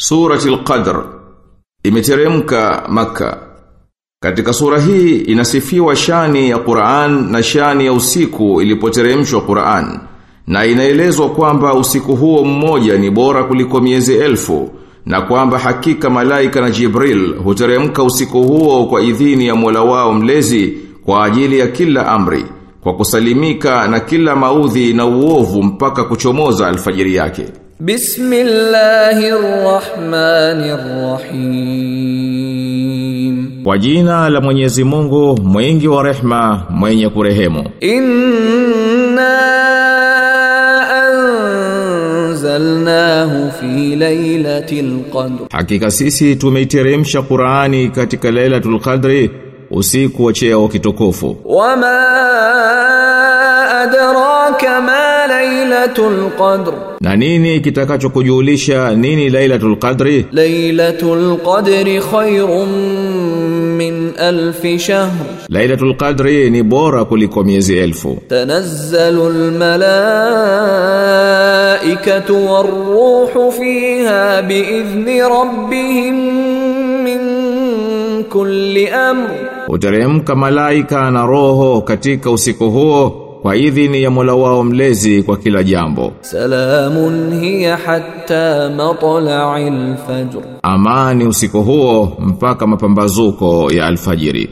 Suratul Qadr imeteremka maka Katika sura hii inasifiwa shani ya Qur'an na shani ya usiku ilipoteremshwa Qur'an na inaelezwa kwamba usiku huo mmoja ni bora kuliko miezi elfu na kwamba hakika malaika na Jibril huteremka usiku huo kwa idhini ya Mola wao mlezi kwa ajili ya kila amri kwa kusalimika na kila maudhi na uovu mpaka kuchomoza alfajiri yake. Bismillahirrahmanirrahim. Kwa jina la Mwenyezi Mungu, mwingi wa rehma, mwenye kurehemu. Inna anzalnahu fi laylatil qadr. Hakika sisi tumeiteremsha Qur'ani katika Lailatul Qadri, usiku wa cheo kitukufu. Wama adraka ma Lailatul Qadr. Na nini kitakachokujulisha nini Lailatul Qadri? Lailatul Qadri khairum min alf shahr. Lailatul Qadri ni bora kuliko miezi elfu. Tanazzalul malaikatu war-ruhu fiha bi'izni rabbihim min kulli amr. Uteremka malaika na roho katika usiku huo kwa idhini ya Mola wao mlezi kwa kila jambo. Salamun hiya hatta matla'il fajr. Amani usiku huo mpaka mapambazuko ya alfajiri.